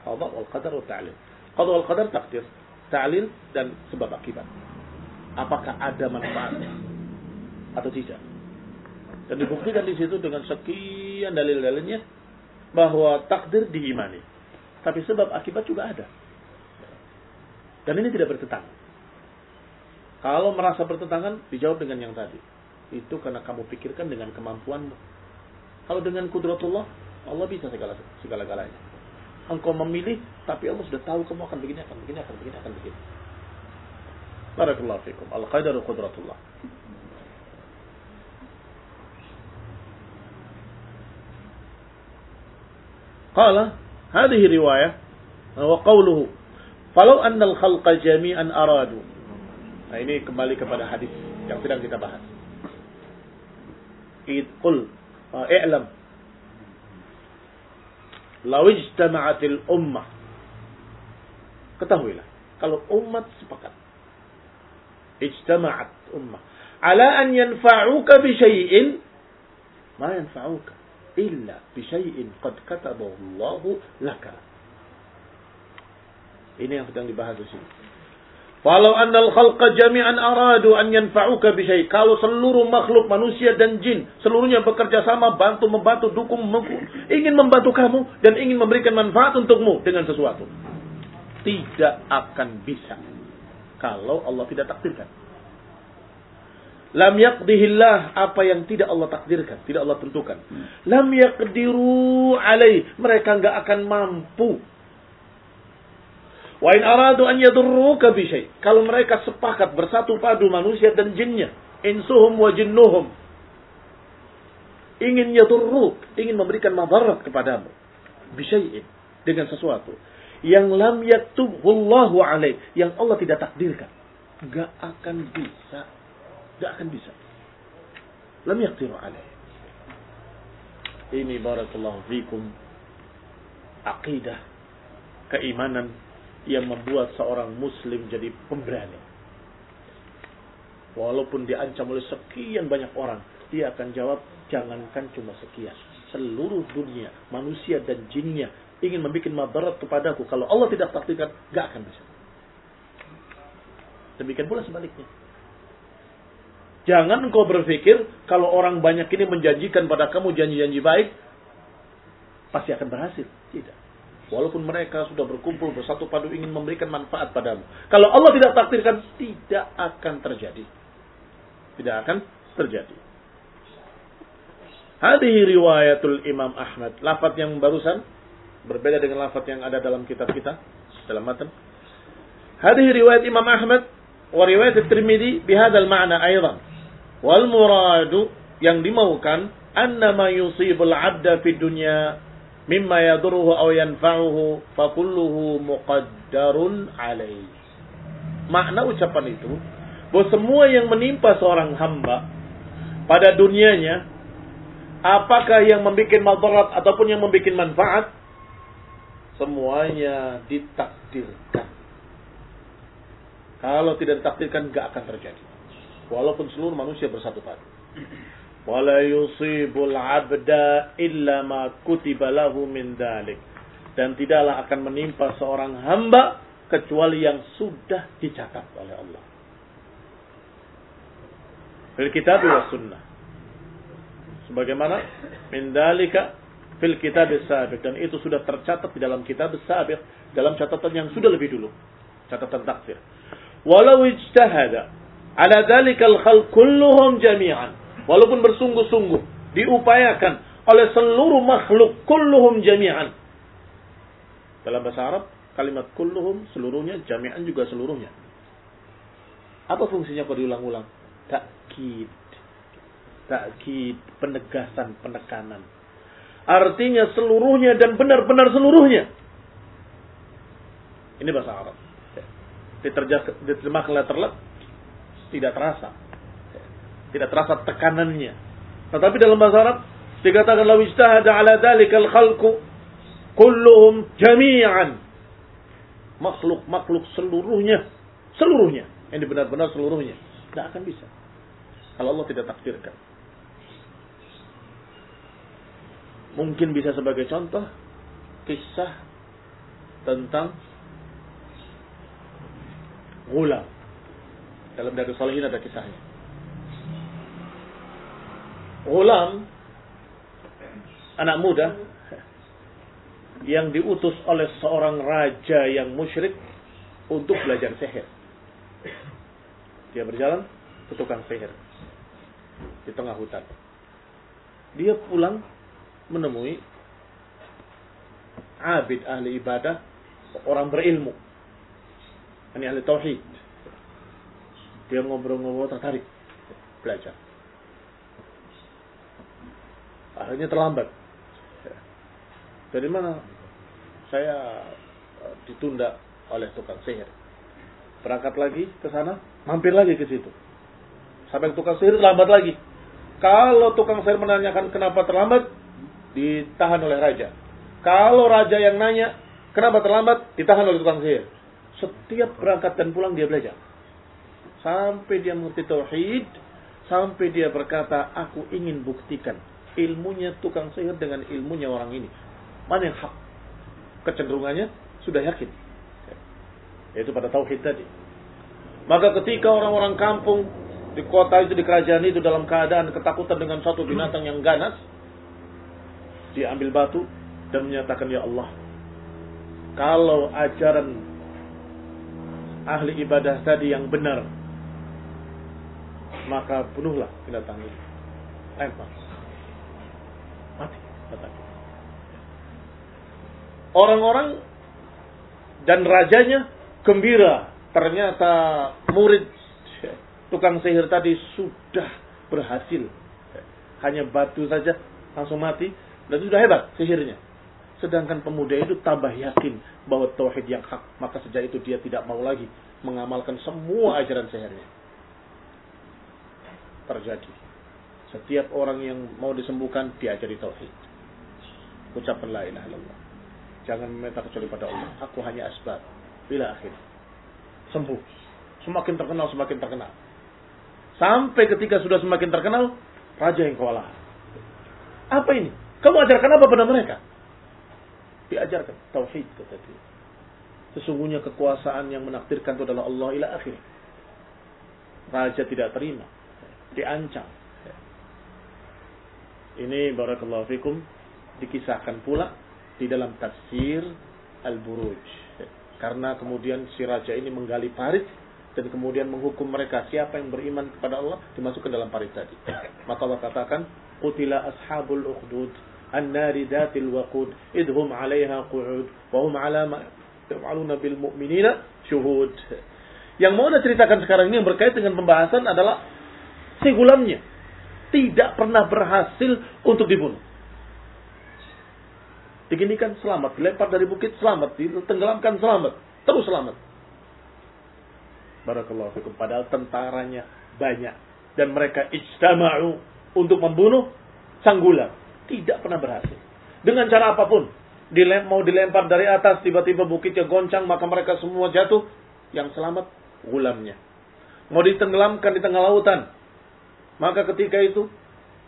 Qada wal qadar wa ta'lil. Qada wal qadar takdir, ta'lil dan sebab akibat. Apakah ada manfaat atau tidak? Dan dibuktikan di situ dengan sekian dalil-dalilnya bahwa takdir diimani. Tapi sebab akibat juga ada. Dan ini tidak bertentangan. Kalau merasa bertentangan, dijawab dengan yang tadi. Itu karena kamu pikirkan dengan kemampuanmu. Kalau dengan kudratullah, Allah bisa segala segala galanya. Engkau memilih, tapi Allah sudah tahu kamu akan begini, akan begini, akan begini, akan begini. Barakallahu fikum. Al-qadaru qudratullah. Qala hadhihi riwayah wa qawluhu falau anna al-khalqa jami'an aradu. Nah ini kembali kepada hadis yang sedang kita bahas. Qul i'lam. Law ijtama'atil ummah ketahuilah kalau umat sepakat ijtama'at ummah ala an yanfa'uka bi syai'in? Ma yanfa'uka illa bi syai'in qad katabahu laka. Ini yang sedang dibahas di sini Walau annal khalqa jami'an aradu an yanfa'uka bi syai. Kalau seluruh makhluk manusia dan jin seluruhnya bekerja sama bantu membantu dukung ingin membantu kamu dan ingin memberikan manfaat untukmu dengan sesuatu. Tidak akan bisa kalau Allah tidak takdirkan. Lam yaqdihillah apa yang tidak Allah takdirkan, tidak Allah tentukan. Lam yaqdiru alaih, mereka enggak akan mampu Wa in aradu an yadurruka bi syai. Kalau mereka sepakat bersatu padu manusia dan jinnya, insuhum wa jinnuhum. Ingin yadurruk, ingin memberikan madarat kepadamu. Bi syai'in, dengan sesuatu yang lam yaktubullahu alaih, yang Allah tidak takdirkan. Gak akan bisa. Gak akan bisa. Lam yaktiru alaih. Ini barakallahu fikum aqidah keimanan yang membuat seorang muslim jadi pemberani. Walaupun diancam oleh sekian banyak orang, dia akan jawab, jangankan cuma sekian. Seluruh dunia, manusia dan jinnya ingin membuat madarat kepadaku. Kalau Allah tidak takdirkan, gak akan bisa. Demikian pula sebaliknya. Jangan engkau berpikir kalau orang banyak ini menjanjikan pada kamu janji-janji baik, pasti akan berhasil. Tidak. Walaupun mereka sudah berkumpul bersatu padu ingin memberikan manfaat padamu. Kalau Allah tidak takdirkan, tidak akan terjadi. Tidak akan terjadi. Hadhihi riwayatul Imam Ahmad. Lafat yang barusan berbeda dengan lafat yang ada dalam kitab kita dalam matan. Hadhihi riwayat Imam Ahmad wa riwayat Tirmidzi bihadzal ma'na aidan. Wal muradu yang dimaukan annama yusibul 'abda fid dunya mimma yaduruhu aw yanfa'uhu fakulluhu muqaddarun alaih. Makna ucapan itu bahwa semua yang menimpa seorang hamba pada dunianya apakah yang membuat madarat ataupun yang membuat manfaat semuanya ditakdirkan. Kalau tidak ditakdirkan gak akan terjadi. Walaupun seluruh manusia bersatu padu wala yusibul abda illa ma kutiba lahu min dalik dan tidaklah akan menimpa seorang hamba kecuali yang sudah dicatat oleh Allah. Fil kitab wa sunnah. Sebagaimana min dalika fil kitab sabiq dan itu sudah tercatat di dalam kitab sabiq dalam catatan yang sudah lebih dulu, catatan takdir. Walau ijtahada ala dalika al-khalq kulluhum jami'an walaupun bersungguh-sungguh diupayakan oleh seluruh makhluk kulluhum jami'an. Dalam bahasa Arab, kalimat kulluhum seluruhnya, jami'an juga seluruhnya. Apa fungsinya kalau diulang-ulang? Takkid. Takkid, penegasan, penekanan. Artinya seluruhnya dan benar-benar seluruhnya. Ini bahasa Arab. Diterjemahkan letterlet, tidak terasa tidak terasa tekanannya. Tetapi dalam bahasa Arab dikatakan law ijtahada ala dzalikal khalqu kulluhum jami'an. Makhluk-makhluk seluruhnya, seluruhnya. Ini benar-benar seluruhnya. Tidak akan bisa. Kalau Allah tidak takdirkan. Mungkin bisa sebagai contoh kisah tentang gula. Dalam dari Salihin ada kisahnya. Ulam anak muda yang diutus oleh seorang raja yang musyrik untuk belajar sihir. Dia berjalan ke tukang sihir di tengah hutan. Dia pulang menemui abid ahli ibadah, orang berilmu. Ini ahli tauhid. Dia ngobrol-ngobrol tertarik belajar. Akhirnya terlambat. Dari mana? Saya eh, ditunda oleh tukang sihir. Berangkat lagi ke sana, mampir lagi ke situ. Sampai tukang sihir terlambat lagi. Kalau tukang sihir menanyakan kenapa terlambat, ditahan oleh raja. Kalau raja yang nanya kenapa terlambat, ditahan oleh tukang sihir. Setiap berangkat dan pulang dia belajar. Sampai dia mengerti tauhid, sampai dia berkata, aku ingin buktikan ilmunya tukang sihir dengan ilmunya orang ini. Mana yang hak? Kecenderungannya sudah yakin. Yaitu pada tauhid tadi. Maka ketika orang-orang kampung di kota itu, di kerajaan itu dalam keadaan ketakutan dengan satu binatang yang ganas, dia ambil batu dan menyatakan, Ya Allah, kalau ajaran ahli ibadah tadi yang benar, maka bunuhlah binatang ini. Lempar. Orang-orang dan rajanya gembira. Ternyata murid tukang sihir tadi sudah berhasil. Hanya batu saja langsung mati. Dan sudah hebat sihirnya. Sedangkan pemuda itu tambah yakin bahwa tauhid yang hak. Maka sejak itu dia tidak mau lagi mengamalkan semua ajaran sihirnya. Terjadi. Setiap orang yang mau disembuhkan diajari tauhid. Ucapkan la ilaha illallah. Jangan meminta kecuali pada Allah. Aku hanya asbab. Bila akhir. Sembuh. Semakin terkenal, semakin terkenal. Sampai ketika sudah semakin terkenal, raja yang kewalahan. Apa ini? Kamu ajarkan apa pada mereka? Diajarkan tauhid kata dia. Sesungguhnya kekuasaan yang menakdirkan itu adalah Allah ila akhir. Raja tidak terima. Diancam. Ini barakallahu fikum dikisahkan pula di dalam tafsir Al-Buruj. Karena kemudian si raja ini menggali parit dan kemudian menghukum mereka siapa yang beriman kepada Allah dimasukkan dalam parit tadi. Maka Allah katakan, "Qutila ashabul ukhdud an-nari datil waqud idhum 'alaiha qu'ud wa hum 'ala ma yaf'aluna bil mu'minina syuhud." Yang mau ceritakan sekarang ini yang berkait dengan pembahasan adalah si gulamnya tidak pernah berhasil untuk dibunuh. Diginikan selamat, dilempar dari bukit selamat, ditenggelamkan selamat, terus selamat. Barakallahu fikum. Padahal tentaranya banyak. Dan mereka ijtama'u untuk membunuh sang gula. Tidak pernah berhasil. Dengan cara apa pun. Dilem, mau dilempar dari atas, tiba-tiba bukitnya goncang, maka mereka semua jatuh. Yang selamat, gulamnya. Mau ditenggelamkan di tengah lautan. Maka ketika itu,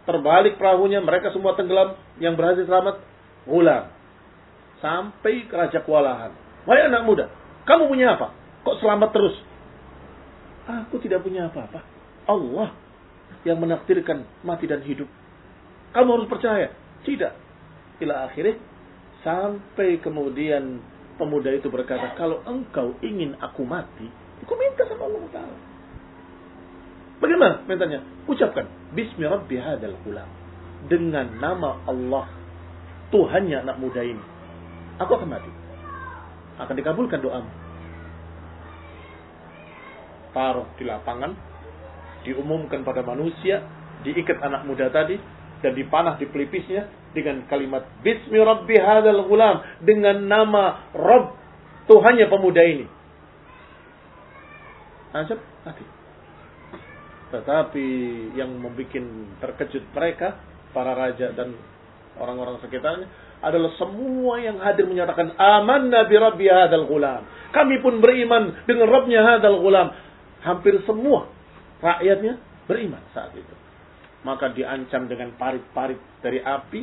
terbalik perahunya, mereka semua tenggelam. Yang berhasil selamat, gulam. Sampai Raja Kualahan. Wahai anak muda, kamu punya apa? Kok selamat terus? Aku tidak punya apa-apa. Allah yang menakdirkan mati dan hidup. Kamu harus percaya. Tidak. Ila akhirnya sampai kemudian pemuda itu berkata, kalau engkau ingin aku mati, aku minta sama Allah Taala. Bagaimana mintanya? Ucapkan Bismi Rabbi hadal ulam. Dengan nama Allah Tuhannya anak muda ini. Aku akan mati. Akan dikabulkan doamu taruh di lapangan, diumumkan pada manusia, diikat anak muda tadi, dan dipanah di pelipisnya dengan kalimat Bismi Rabbi hadal gulam dengan nama Rabb Tuhannya pemuda ini. Ajab mati. Tetapi yang membuat terkejut mereka, para raja dan orang-orang sekitarnya, adalah semua yang hadir menyatakan aman Nabi Rabbi hadal gulam. Kami pun beriman dengan Rabbnya hadal gulam hampir semua rakyatnya beriman saat itu. Maka diancam dengan parit-parit dari api.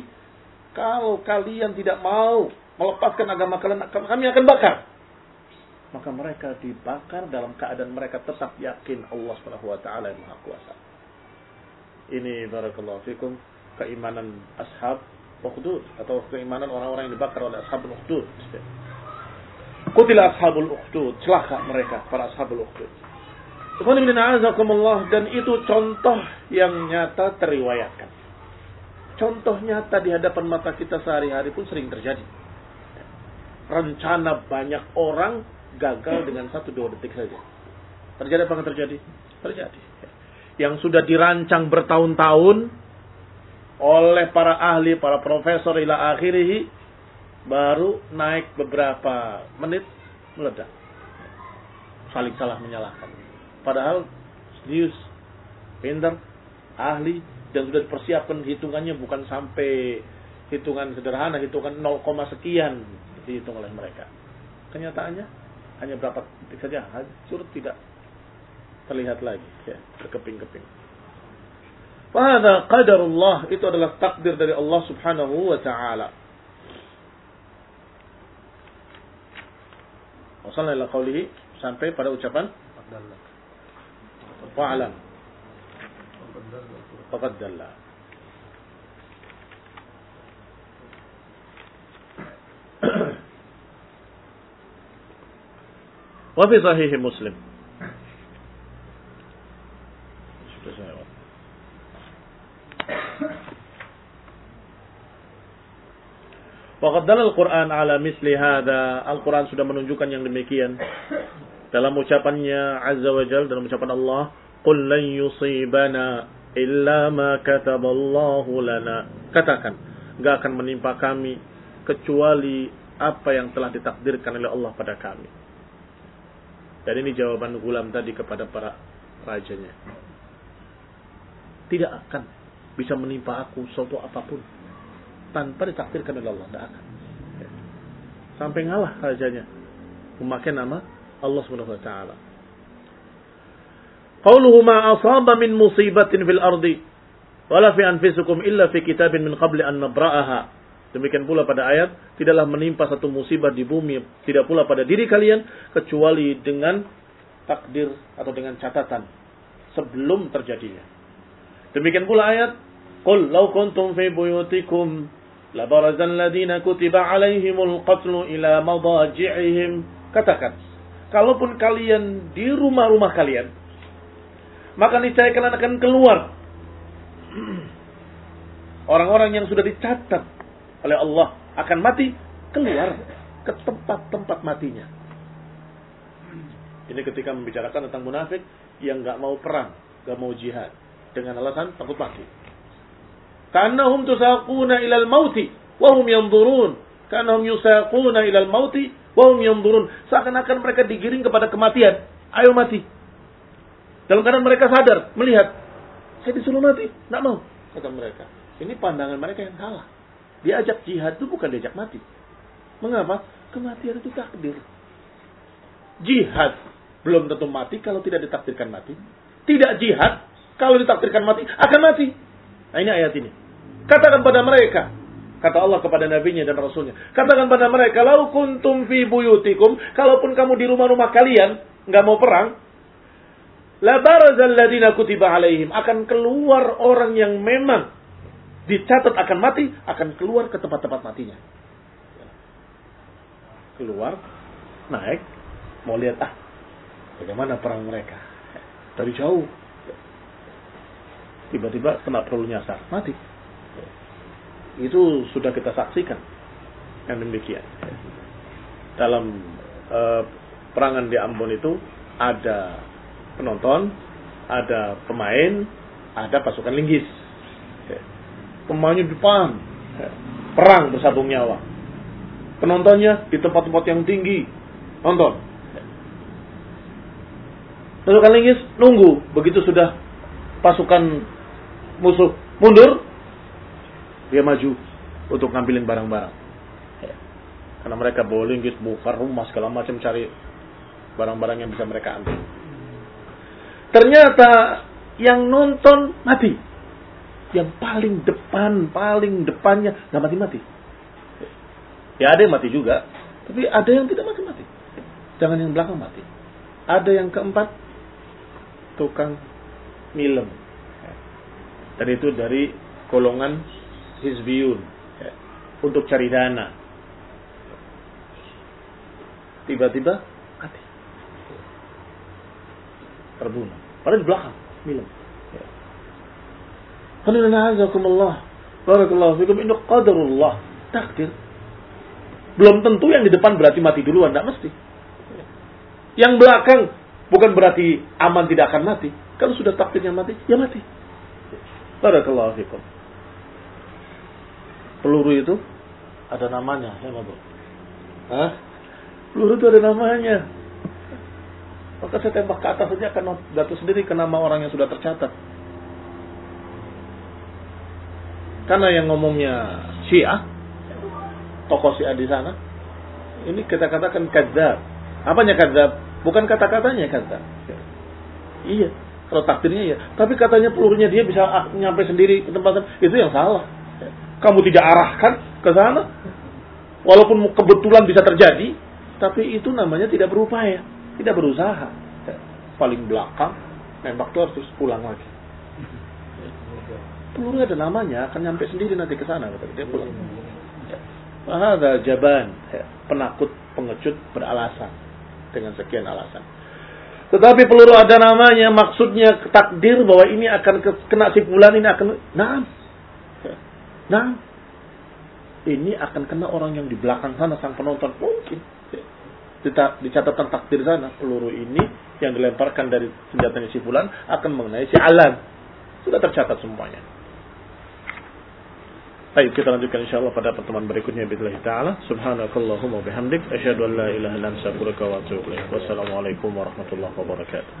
Kalau kalian tidak mau melepaskan agama kalian, kami akan bakar. Maka mereka dibakar dalam keadaan mereka tetap yakin Allah Subhanahu wa taala yang Maha Kuasa. Ini barakallahu fikum keimanan ashab Ukhdud atau keimanan orang-orang yang dibakar oleh ashabul Ukhdud. Kutila ashabul Ukhdud, celaka mereka para ashabul Ukhdud dan itu contoh yang nyata teriwayatkan. Contoh nyata di hadapan mata kita sehari-hari pun sering terjadi. Rencana banyak orang gagal dengan satu dua detik saja. Terjadi apa yang terjadi? Terjadi. Yang sudah dirancang bertahun-tahun oleh para ahli, para profesor ila akhirih baru naik beberapa menit meledak. Saling salah menyalahkan. Padahal serius, pintar, ahli dan sudah dipersiapkan hitungannya bukan sampai hitungan sederhana, hitungan 0, sekian dihitung oleh mereka. Kenyataannya hanya berapa detik saja, hancur tidak terlihat lagi, ya, berkeping-keping. Fahada qadarullah itu adalah takdir dari Allah Subhanahu wa taala. Wasallallahu qawlihi sampai pada ucapan wa'alam. Faqad. Wa fi sahih Muslim Waqad Al-Quran ala misli hada. Al-Quran sudah menunjukkan yang demikian. Dalam ucapannya Azza wa Jal, dalam ucapan Allah, Qul lan yusibana illa ma kataballahu lana. Katakan, enggak akan menimpa kami kecuali apa yang telah ditakdirkan oleh Allah pada kami. Dan ini jawaban gulam tadi kepada para rajanya. Tidak akan bisa menimpa aku suatu apa pun tanpa ditakdirkan oleh Allah. Tidak akan. Sampai ngalah rajanya. Memakai nama Allah Subhanahu wa taala. Qauluhu ma asaba min musibatin fil ardi wala fi anfusikum illa fi kitabin min qabli an nabra'aha. Demikian pula pada ayat, tidaklah menimpa satu musibah di bumi, tidak pula pada diri kalian, kecuali dengan takdir atau dengan catatan sebelum terjadinya. Demikian pula ayat, Qul law kuntum fi buyutikum Labarazan ladina kutiba alaihimul qatlu ila madaji'ihim. Katakan, kalaupun kalian di rumah-rumah kalian, maka niscaya kalian akan keluar. Orang-orang yang sudah dicatat oleh Allah akan mati, keluar ke tempat-tempat matinya. Ini ketika membicarakan tentang munafik yang nggak mau perang, nggak mau jihad dengan alasan takut mati. Kanahum tusaquna ilal mauti wa hum yanzurun. Kanahum yusaquna ilal mauti wa hum yanzurun. Seakan-akan mereka digiring kepada kematian. Ayo mati. Dalam keadaan mereka sadar, melihat, saya disuruh mati, tidak mau, kata mereka. Ini pandangan mereka yang salah. Diajak jihad itu bukan diajak mati. Mengapa? Kematian itu takdir. Jihad belum tentu mati kalau tidak ditakdirkan mati. Tidak jihad kalau ditakdirkan mati akan mati. Nah ini ayat ini. Katakan pada mereka, kata Allah kepada nabinya dan rasulnya. Katakan pada mereka, lau kuntum fi buyutikum, kalaupun kamu di rumah-rumah kalian, nggak mau perang, la barazal ladina kutiba alaihim, akan keluar orang yang memang dicatat akan mati, akan keluar ke tempat-tempat matinya. Keluar, naik, mau lihat ah, bagaimana perang mereka. Dari jauh, tiba-tiba kena perlu nyasar, mati. Itu sudah kita saksikan. Yang demikian. Dalam e, perangan di Ambon itu ada penonton, ada pemain, ada pasukan linggis. Pemainnya depan, perang bersabung nyawa. Penontonnya di tempat-tempat yang tinggi, nonton. Pasukan linggis nunggu, begitu sudah pasukan musuh mundur, dia maju untuk ngambilin barang-barang. Karena mereka bawa linggis, buka rumah segala macam cari barang-barang yang bisa mereka ambil. Ternyata yang nonton mati. Yang paling depan, paling depannya nggak mati-mati. Ya ada yang mati juga, tapi ada yang tidak mati-mati. Jangan yang belakang mati. Ada yang keempat, tukang milem. Dan itu dari golongan hizbiyun ya, untuk cari dana. Tiba-tiba mati. Terbunuh. Padahal di belakang, minum. Ya. Alhamdulillah. Barakallahu fikum. Ini qadarullah. Takdir. Belum tentu yang di depan berarti mati duluan. Tidak mesti. Yang belakang Bukan berarti aman tidak akan mati. Kalau sudah takdirnya mati, ya mati. Barakallahu fikum. Peluru itu ada namanya, ya mabuk. Hah? Peluru itu ada namanya. Maka saya tembak ke atas saja akan jatuh sendiri ke nama orang yang sudah tercatat. Karena yang ngomongnya Syiah, tokoh Syiah di sana, ini kita katakan kadzab. Apanya kadzab? Bukan kata-katanya kadzab. Iya, kalau takdirnya ya. Tapi katanya pelurunya dia bisa nyampe sendiri ke tempat itu yang salah. Kamu tidak arahkan ke sana, walaupun kebetulan bisa terjadi, tapi itu namanya tidak berupaya, tidak berusaha. Paling belakang, nembak tuh harus pulang lagi. Peluru ada namanya, akan nyampe sendiri nanti ke sana. Dia pulang. Ada jaban, penakut, pengecut, beralasan. Dengan sekian alasan. Tetapi peluru ada namanya, maksudnya takdir bahwa ini akan kena si bulan ini akan, nah, nah, ini akan kena orang yang di belakang sana sang penonton mungkin. Di catatan takdir sana peluru ini yang dilemparkan dari senjatanya si bulan akan mengenai si alam. Sudah tercatat semuanya. Baik, kita lanjutkan insyaallah pada pertemuan berikutnya billahi taala. Subhanakallahumma bihamdik asyhadu an la ilaha illa anta astaghfiruka wa. Wassalamualaikum warahmatullahi wabarakatuh.